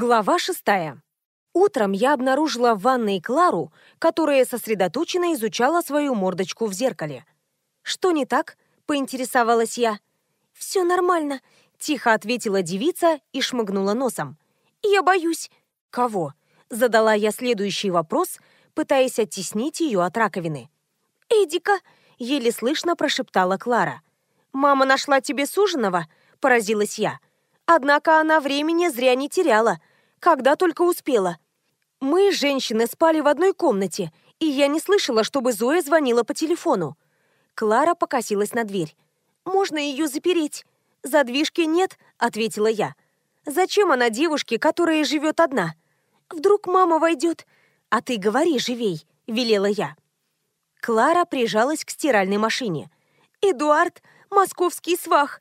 Глава шестая. Утром я обнаружила в ванной Клару, которая сосредоточенно изучала свою мордочку в зеркале. «Что не так?» — поинтересовалась я. «Все нормально», — тихо ответила девица и шмыгнула носом. «Я боюсь». «Кого?» — задала я следующий вопрос, пытаясь оттеснить ее от раковины. «Эдика», — еле слышно прошептала Клара. «Мама нашла тебе суженого?» — поразилась я. Однако она времени зря не теряла, когда только успела. Мы, женщины, спали в одной комнате, и я не слышала, чтобы Зоя звонила по телефону. Клара покосилась на дверь. «Можно ее запереть?» «Задвижки нет», — ответила я. «Зачем она девушке, которая живет одна? Вдруг мама войдет?» «А ты говори живей», — велела я. Клара прижалась к стиральной машине. «Эдуард, московский свах!»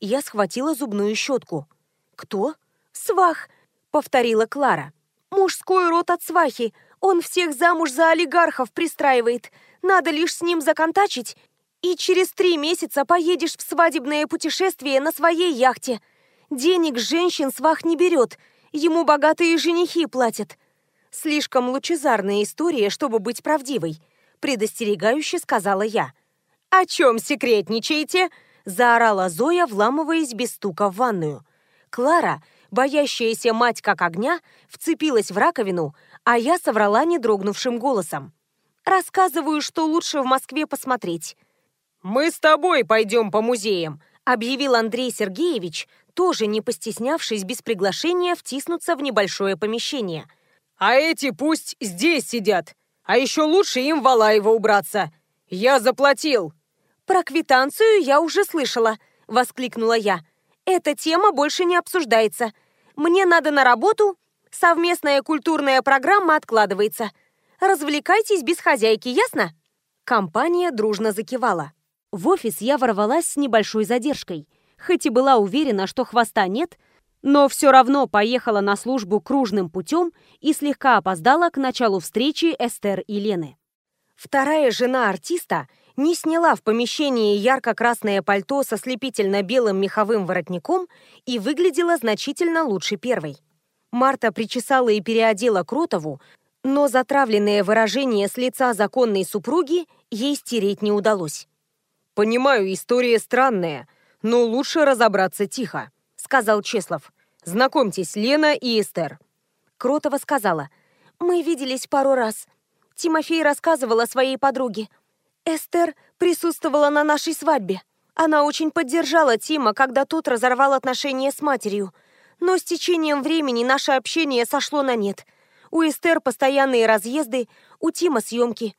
Я схватила зубную щетку. «Кто?» «Свах», — повторила Клара. «Мужской род от свахи. Он всех замуж за олигархов пристраивает. Надо лишь с ним законтачить, и через три месяца поедешь в свадебное путешествие на своей яхте. Денег женщин свах не берет, ему богатые женихи платят». Слишком лучезарная история, чтобы быть правдивой, предостерегающе сказала я. «О чем секретничаете?» заорала Зоя, вламываясь без стука в ванную. Клара, боящаяся мать как огня, вцепилась в раковину, а я соврала недрогнувшим голосом. «Рассказываю, что лучше в Москве посмотреть». «Мы с тобой пойдем по музеям», — объявил Андрей Сергеевич, тоже не постеснявшись без приглашения втиснуться в небольшое помещение. «А эти пусть здесь сидят. А еще лучше им в Алаево убраться. Я заплатил». «Про квитанцию я уже слышала», — воскликнула я. «Эта тема больше не обсуждается. Мне надо на работу, совместная культурная программа откладывается. Развлекайтесь без хозяйки, ясно?» Компания дружно закивала. В офис я ворвалась с небольшой задержкой. Хоть и была уверена, что хвоста нет, но все равно поехала на службу кружным путем и слегка опоздала к началу встречи Эстер и Лены. Вторая жена артиста — не сняла в помещении ярко-красное пальто со слепительно-белым меховым воротником и выглядела значительно лучше первой. Марта причесала и переодела Кротову, но затравленное выражение с лица законной супруги ей стереть не удалось. «Понимаю, история странная, но лучше разобраться тихо», — сказал Чеслов. «Знакомьтесь, Лена и Эстер». Кротова сказала, «Мы виделись пару раз. Тимофей рассказывал о своей подруге. Эстер присутствовала на нашей свадьбе. Она очень поддержала Тима, когда тот разорвал отношения с матерью. Но с течением времени наше общение сошло на нет. У Эстер постоянные разъезды, у Тима съемки.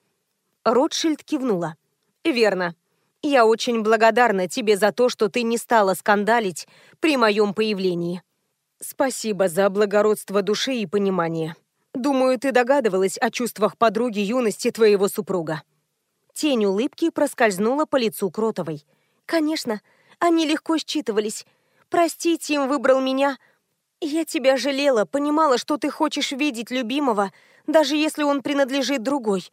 Ротшильд кивнула. «Верно. Я очень благодарна тебе за то, что ты не стала скандалить при моем появлении. Спасибо за благородство души и понимание. Думаю, ты догадывалась о чувствах подруги юности твоего супруга». Тень улыбки проскользнула по лицу Кротовой. «Конечно, они легко считывались. Прости, Тим выбрал меня. Я тебя жалела, понимала, что ты хочешь видеть любимого, даже если он принадлежит другой».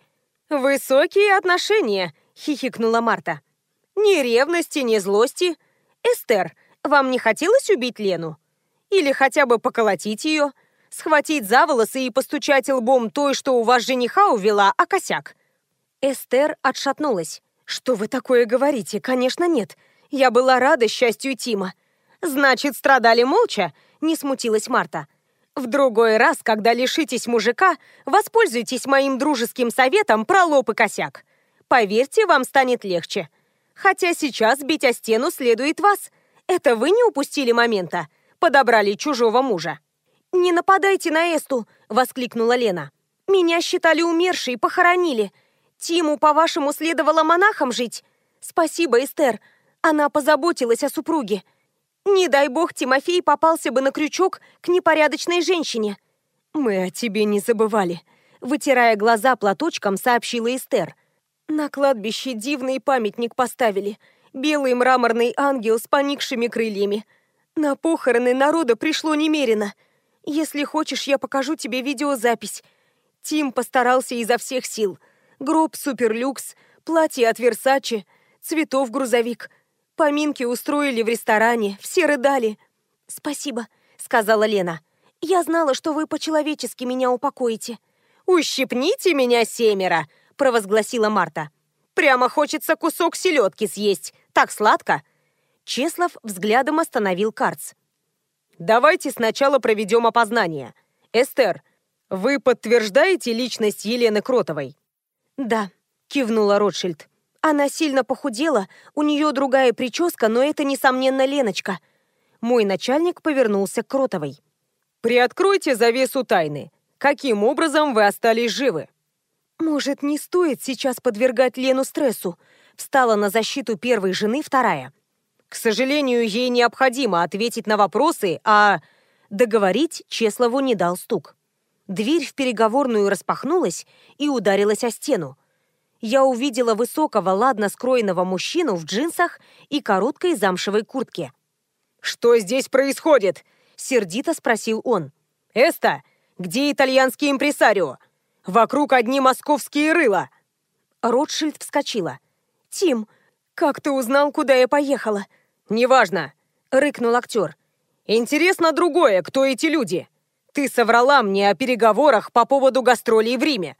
«Высокие отношения», — хихикнула Марта. «Ни ревности, ни злости. Эстер, вам не хотелось убить Лену? Или хотя бы поколотить ее? Схватить за волосы и постучать лбом той, что у вас жениха увела, а косяк? Эстер отшатнулась. «Что вы такое говорите? Конечно, нет. Я была рада счастью Тима». «Значит, страдали молча?» – не смутилась Марта. «В другой раз, когда лишитесь мужика, воспользуйтесь моим дружеским советом про лоб и косяк. Поверьте, вам станет легче. Хотя сейчас бить о стену следует вас. Это вы не упустили момента? Подобрали чужого мужа». «Не нападайте на Эсту!» – воскликнула Лена. «Меня считали умершей, похоронили. Тиму, по-вашему, следовало монахом жить? Спасибо, Эстер. Она позаботилась о супруге. Не дай бог, Тимофей попался бы на крючок к непорядочной женщине. Мы о тебе не забывали. Вытирая глаза платочком, сообщила Эстер. На кладбище дивный памятник поставили. Белый мраморный ангел с поникшими крыльями. На похороны народа пришло немерено. Если хочешь, я покажу тебе видеозапись. Тим постарался изо всех сил – Гроб суперлюкс, платье от Версачи, цветов грузовик. Поминки устроили в ресторане, все рыдали. «Спасибо», — сказала Лена. Я знала, что вы по-человечески меня упокоите. «Ущипните меня семеро!» – провозгласила Марта. «Прямо хочется кусок селедки съесть. Так сладко!» Чеслов взглядом остановил Карц. «Давайте сначала проведем опознание. Эстер, вы подтверждаете личность Елены Кротовой?» «Да», — кивнула Ротшильд. «Она сильно похудела, у нее другая прическа, но это, несомненно, Леночка». Мой начальник повернулся к Кротовой. «Приоткройте завесу тайны. Каким образом вы остались живы?» «Может, не стоит сейчас подвергать Лену стрессу?» Встала на защиту первой жены вторая. «К сожалению, ей необходимо ответить на вопросы, а...» Договорить Чеслову не дал стук. Дверь в переговорную распахнулась и ударилась о стену. Я увидела высокого, ладно скроенного мужчину в джинсах и короткой замшевой куртке. «Что здесь происходит?» — сердито спросил он. «Эста, где итальянский импресарио? Вокруг одни московские рыла!» Ротшильд вскочила. «Тим, как ты узнал, куда я поехала?» «Неважно», — рыкнул актер. «Интересно другое, кто эти люди. Ты соврала мне о переговорах по поводу гастролей в Риме».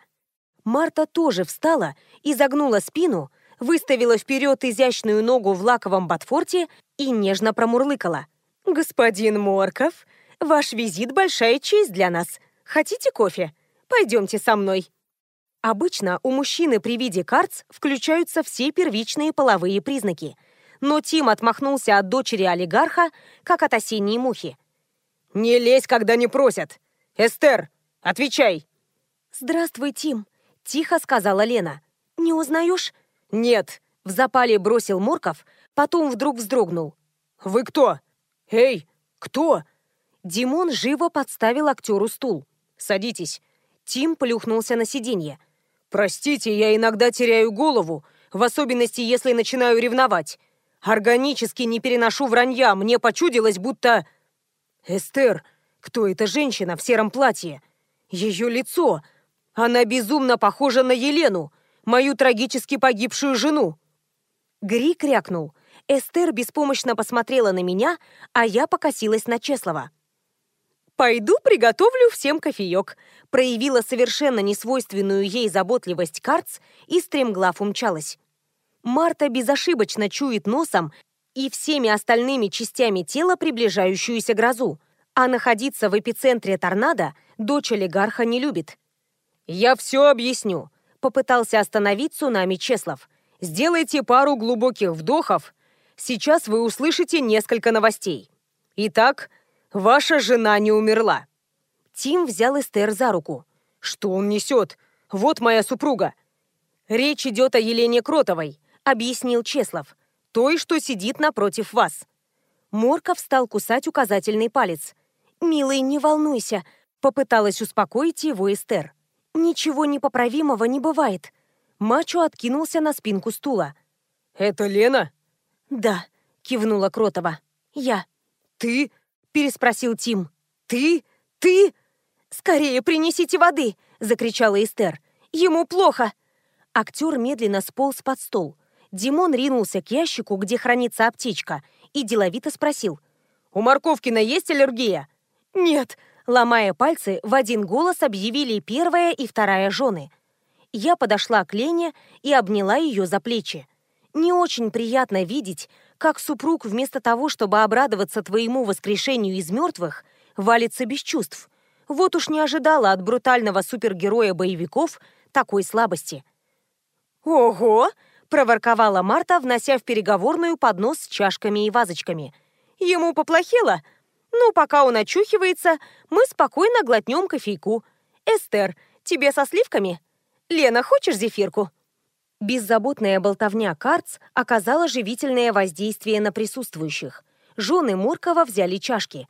Марта тоже встала и загнула спину, выставила вперед изящную ногу в лаковом ботфорте и нежно промурлыкала. «Господин Морков, ваш визит – большая честь для нас. Хотите кофе? Пойдемте со мной». Обычно у мужчины при виде карц включаются все первичные половые признаки. Но Тим отмахнулся от дочери олигарха, как от осенней мухи. «Не лезь, когда не просят! Эстер, отвечай!» «Здравствуй, Тим», — тихо сказала Лена. «Не узнаешь?» «Нет», — в запале бросил Морков, потом вдруг вздрогнул. «Вы кто? Эй, кто?» Димон живо подставил актеру стул. «Садитесь». Тим плюхнулся на сиденье. «Простите, я иногда теряю голову, в особенности, если начинаю ревновать. Органически не переношу вранья, мне почудилось, будто...» «Эстер, кто эта женщина в сером платье? Ее лицо! Она безумно похожа на Елену, мою трагически погибшую жену!» Гри крякнул. Эстер беспомощно посмотрела на меня, а я покосилась на Чеслова. «Пойду приготовлю всем кофеек», проявила совершенно несвойственную ей заботливость Карц и стремглав умчалась. Марта безошибочно чует носом и всеми остальными частями тела приближающуюся грозу, а находиться в эпицентре торнадо дочь олигарха не любит. «Я все объясню», — попытался остановить цунами Чеслов. «Сделайте пару глубоких вдохов. Сейчас вы услышите несколько новостей. Итак, Ваша жена не умерла». Тим взял Эстер за руку. «Что он несет? Вот моя супруга». «Речь идет о Елене Кротовой», — объяснил Чеслов. «Той, что сидит напротив вас». Морков стал кусать указательный палец. «Милый, не волнуйся», — попыталась успокоить его Эстер. «Ничего непоправимого не бывает». Мачо откинулся на спинку стула. «Это Лена?» «Да», — кивнула Кротова. «Я». «Ты?» переспросил Тим. «Ты? Ты?» «Скорее принесите воды!» — закричала Эстер. «Ему плохо!» Актер медленно сполз под стол. Димон ринулся к ящику, где хранится аптечка, и деловито спросил. «У Морковкина есть аллергия?» «Нет», — ломая пальцы, в один голос объявили первая и вторая жены. Я подошла к Лене и обняла ее за плечи. Не очень приятно видеть, как супруг вместо того, чтобы обрадоваться твоему воскрешению из мертвых, валится без чувств. Вот уж не ожидала от брутального супергероя боевиков такой слабости. «Ого!» – проворковала Марта, внося в переговорную поднос с чашками и вазочками. «Ему поплохело? Ну, пока он очухивается, мы спокойно глотнем кофейку. Эстер, тебе со сливками? Лена, хочешь зефирку?» Беззаботная болтовня Карц оказала живительное воздействие на присутствующих. Жены Муркова взяли чашки.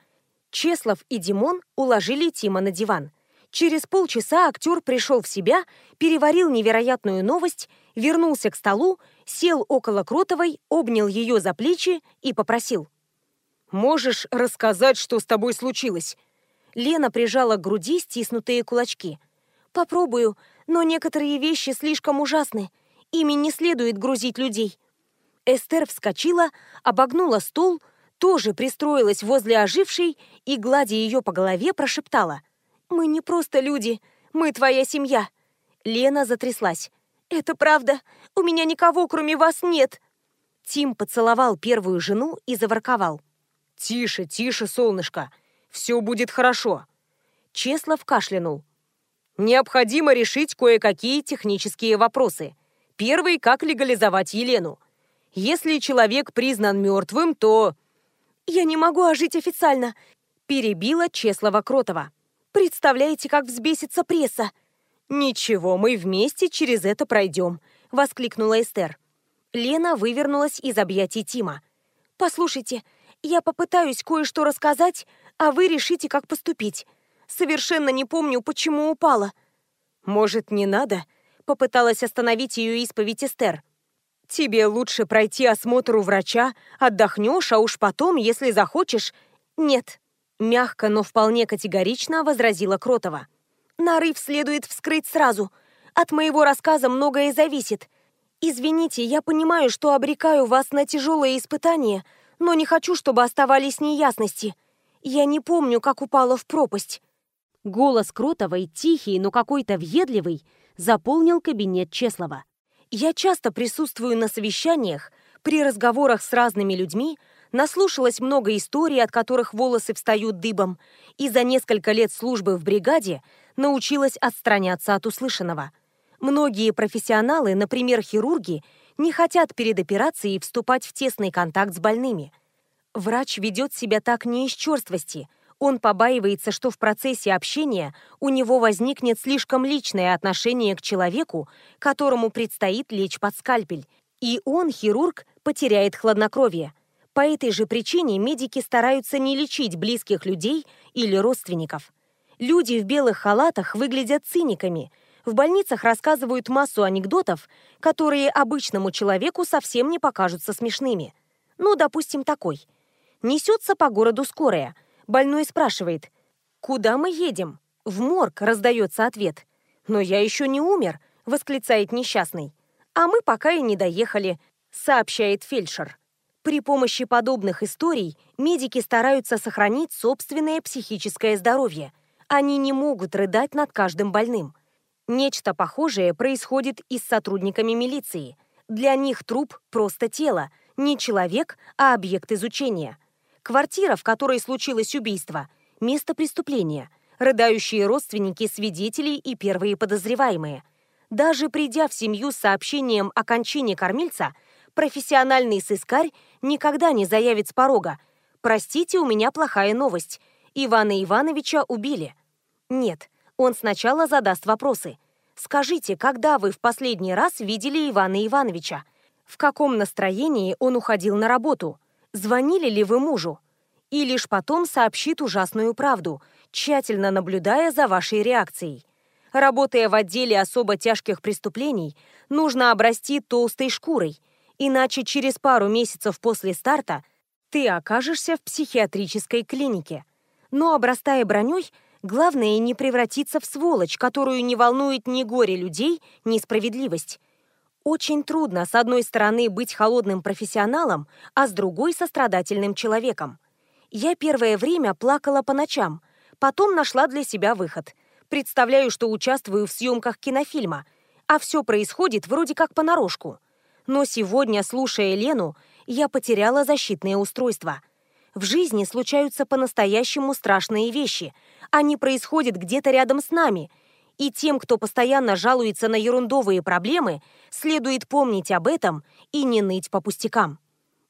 Чеслов и Димон уложили Тима на диван. Через полчаса актер пришел в себя, переварил невероятную новость, вернулся к столу, сел около Кротовой, обнял ее за плечи и попросил. «Можешь рассказать, что с тобой случилось?» Лена прижала к груди стиснутые кулачки. «Попробую, но некоторые вещи слишком ужасны. Ими не следует грузить людей. Эстер вскочила, обогнула стол, тоже пристроилась возле ожившей и, гладя ее по голове, прошептала. «Мы не просто люди, мы твоя семья». Лена затряслась. «Это правда. У меня никого, кроме вас, нет». Тим поцеловал первую жену и заворковал. «Тише, тише, солнышко. Все будет хорошо». Чеслов кашлянул. «Необходимо решить кое-какие технические вопросы. Первый – как легализовать Елену. Если человек признан мертвым, то...» «Я не могу ожить официально», – перебила Чеслова Кротова. «Представляете, как взбесится пресса?» «Ничего, мы вместе через это пройдем», – воскликнула Эстер. Лена вывернулась из объятий Тима. «Послушайте, я попытаюсь кое-что рассказать, а вы решите, как поступить. Совершенно не помню, почему упала». «Может, не надо?» – попыталась остановить ее исповедь Эстер. Тебе лучше пройти осмотр у врача, отдохнешь, а уж потом, если захочешь... Нет, мягко, но вполне категорично возразила Кротова. Нарыв следует вскрыть сразу. От моего рассказа многое зависит. Извините, я понимаю, что обрекаю вас на тяжелые испытания, но не хочу, чтобы оставались неясности. Я не помню, как упала в пропасть. Голос Кротовой, тихий, но какой-то въедливый, заполнил кабинет Чеслова. Я часто присутствую на совещаниях, при разговорах с разными людьми, наслушалась много историй, от которых волосы встают дыбом, и за несколько лет службы в бригаде научилась отстраняться от услышанного. Многие профессионалы, например, хирурги, не хотят перед операцией вступать в тесный контакт с больными. Врач ведет себя так не из черствости – он побаивается, что в процессе общения у него возникнет слишком личное отношение к человеку, которому предстоит лечь под скальпель, и он, хирург, потеряет хладнокровие. По этой же причине медики стараются не лечить близких людей или родственников. Люди в белых халатах выглядят циниками. В больницах рассказывают массу анекдотов, которые обычному человеку совсем не покажутся смешными. Ну, допустим, такой. Несется по городу скорая – Больной спрашивает, «Куда мы едем?» «В морг», — раздается ответ. «Но я еще не умер», — восклицает несчастный. «А мы пока и не доехали», — сообщает фельдшер. При помощи подобных историй медики стараются сохранить собственное психическое здоровье. Они не могут рыдать над каждым больным. Нечто похожее происходит и с сотрудниками милиции. Для них труп – просто тело, не человек, а объект изучения. Квартира, в которой случилось убийство, место преступления, рыдающие родственники свидетелей и первые подозреваемые. Даже придя в семью с сообщением о кончине кормильца, профессиональный сыскарь никогда не заявит с порога «Простите, у меня плохая новость. Ивана Ивановича убили». Нет, он сначала задаст вопросы. «Скажите, когда вы в последний раз видели Ивана Ивановича? В каком настроении он уходил на работу? звонили ли вы мужу, и лишь потом сообщит ужасную правду, тщательно наблюдая за вашей реакцией. Работая в отделе особо тяжких преступлений, нужно обрасти толстой шкурой, иначе через пару месяцев после старта ты окажешься в психиатрической клинике. Но обрастая броней, главное не превратиться в сволочь, которую не волнует ни горе людей, ни справедливость. Очень трудно, с одной стороны, быть холодным профессионалом, а с другой – сострадательным человеком. Я первое время плакала по ночам, потом нашла для себя выход. Представляю, что участвую в съемках кинофильма, а все происходит вроде как понарошку. Но сегодня, слушая Лену, я потеряла защитное устройство. В жизни случаются по-настоящему страшные вещи. Они происходят где-то рядом с нами – и тем, кто постоянно жалуется на ерундовые проблемы, следует помнить об этом и не ныть по пустякам.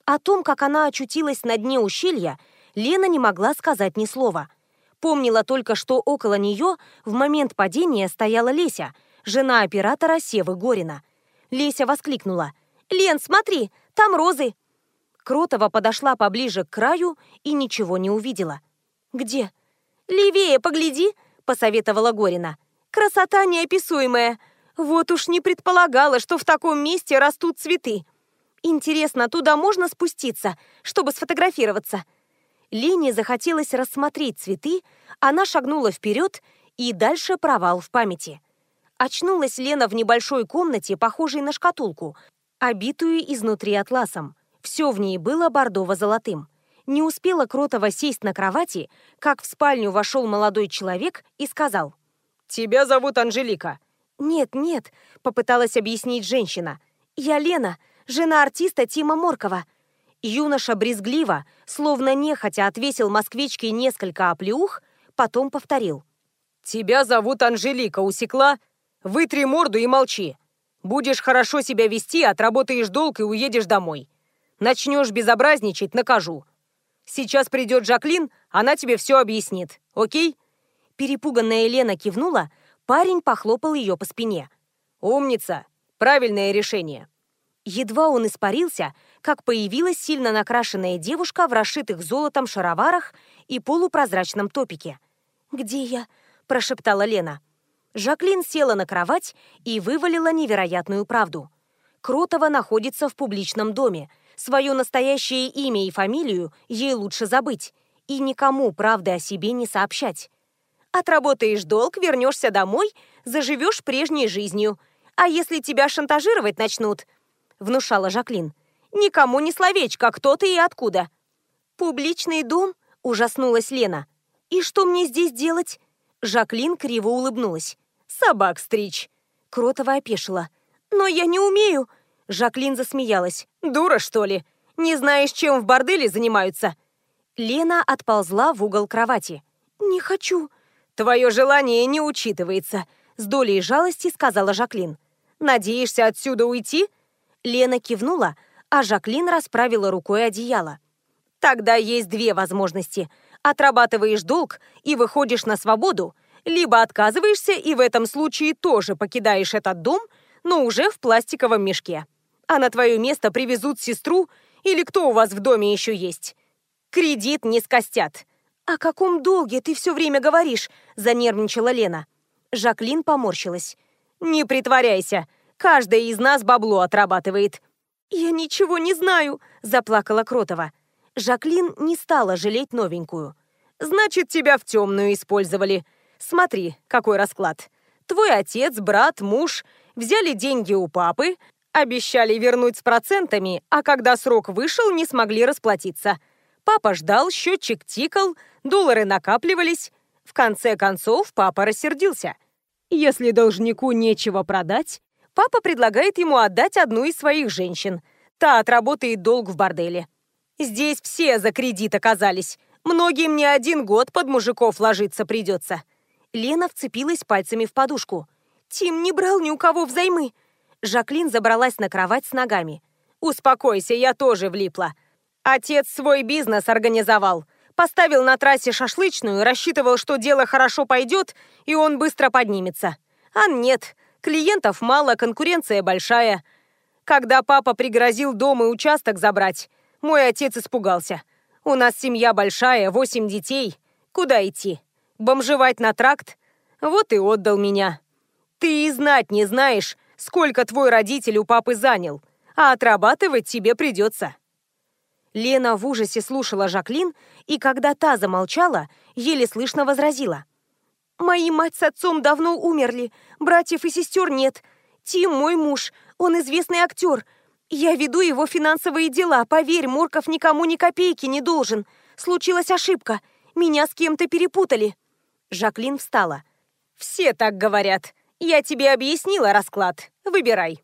О том, как она очутилась на дне ущелья, Лена не могла сказать ни слова. Помнила только, что около нее в момент падения стояла Леся, жена оператора Севы Горина. Леся воскликнула. «Лен, смотри, там розы!» Кротова подошла поближе к краю и ничего не увидела. «Где?» «Левее погляди», — посоветовала Горина. Красота неописуемая. Вот уж не предполагала, что в таком месте растут цветы. Интересно, туда можно спуститься, чтобы сфотографироваться? Лене захотелось рассмотреть цветы, она шагнула вперед, и дальше провал в памяти. Очнулась Лена в небольшой комнате, похожей на шкатулку, обитую изнутри атласом. Все в ней было бордово-золотым. Не успела Кротова сесть на кровати, как в спальню вошел молодой человек и сказал. «Тебя зовут Анжелика». «Нет, нет», — попыталась объяснить женщина. «Я Лена, жена артиста Тима Моркова». Юноша брезгливо, словно нехотя отвесил москвичке несколько оплеух, потом повторил. «Тебя зовут Анжелика, усекла? Вытри морду и молчи. Будешь хорошо себя вести, отработаешь долг и уедешь домой. Начнешь безобразничать, накажу. Сейчас придет Жаклин, она тебе все объяснит, окей?» Перепуганная Лена кивнула, парень похлопал ее по спине. «Умница! Правильное решение!» Едва он испарился, как появилась сильно накрашенная девушка в расшитых золотом шароварах и полупрозрачном топике. «Где я?» – прошептала Лена. Жаклин села на кровать и вывалила невероятную правду. Кротова находится в публичном доме. Свое настоящее имя и фамилию ей лучше забыть. И никому правды о себе не сообщать. Отработаешь долг, вернешься домой, заживешь прежней жизнью. А если тебя шантажировать начнут, внушала Жаклин. «Никому не словечко, кто ты и откуда». «Публичный дом?» – ужаснулась Лена. «И что мне здесь делать?» Жаклин криво улыбнулась. «Собак стричь!» Кротова опешила. «Но я не умею!» Жаклин засмеялась. «Дура, что ли? Не знаешь, чем в борделе занимаются?» Лена отползла в угол кровати. «Не хочу». «Твое желание не учитывается», — с долей жалости сказала Жаклин. «Надеешься отсюда уйти?» Лена кивнула, а Жаклин расправила рукой одеяло. «Тогда есть две возможности. Отрабатываешь долг и выходишь на свободу, либо отказываешься и в этом случае тоже покидаешь этот дом, но уже в пластиковом мешке. А на твое место привезут сестру или кто у вас в доме еще есть. Кредит не скостят». «О каком долге ты все время говоришь?» – занервничала Лена. Жаклин поморщилась. «Не притворяйся. Каждая из нас бабло отрабатывает». «Я ничего не знаю», – заплакала Кротова. Жаклин не стала жалеть новенькую. «Значит, тебя в темную использовали. Смотри, какой расклад. Твой отец, брат, муж взяли деньги у папы, обещали вернуть с процентами, а когда срок вышел, не смогли расплатиться. Папа ждал, счетчик тикал, доллары накапливались. В конце концов, папа рассердился. Если должнику нечего продать, папа предлагает ему отдать одну из своих женщин. Та отработает долг в борделе. Здесь все за кредит оказались. Многим не один год под мужиков ложиться придется. Лена вцепилась пальцами в подушку. Тим не брал ни у кого взаймы. Жаклин забралась на кровать с ногами. «Успокойся, я тоже влипла. Отец свой бизнес организовал. Поставил на трассе шашлычную, рассчитывал, что дело хорошо пойдет, и он быстро поднимется. А нет, Клиентов мало, конкуренция большая. Когда папа пригрозил дом и участок забрать, мой отец испугался. У нас семья большая, восемь детей. Куда идти? Бомжевать на тракт? Вот и отдал меня. Ты и знать не знаешь, сколько твой родитель у папы занял, а отрабатывать тебе придется. Лена в ужасе слушала Жаклин, и когда та замолчала, еле слышно возразила. Мои мать с отцом давно умерли, братьев и сестер нет. Тим мой муж, он известный актер. Я веду его финансовые дела, поверь, Морков никому ни копейки не должен. Случилась ошибка, меня с кем-то перепутали». Жаклин встала. «Все так говорят. Я тебе объяснила расклад. Выбирай».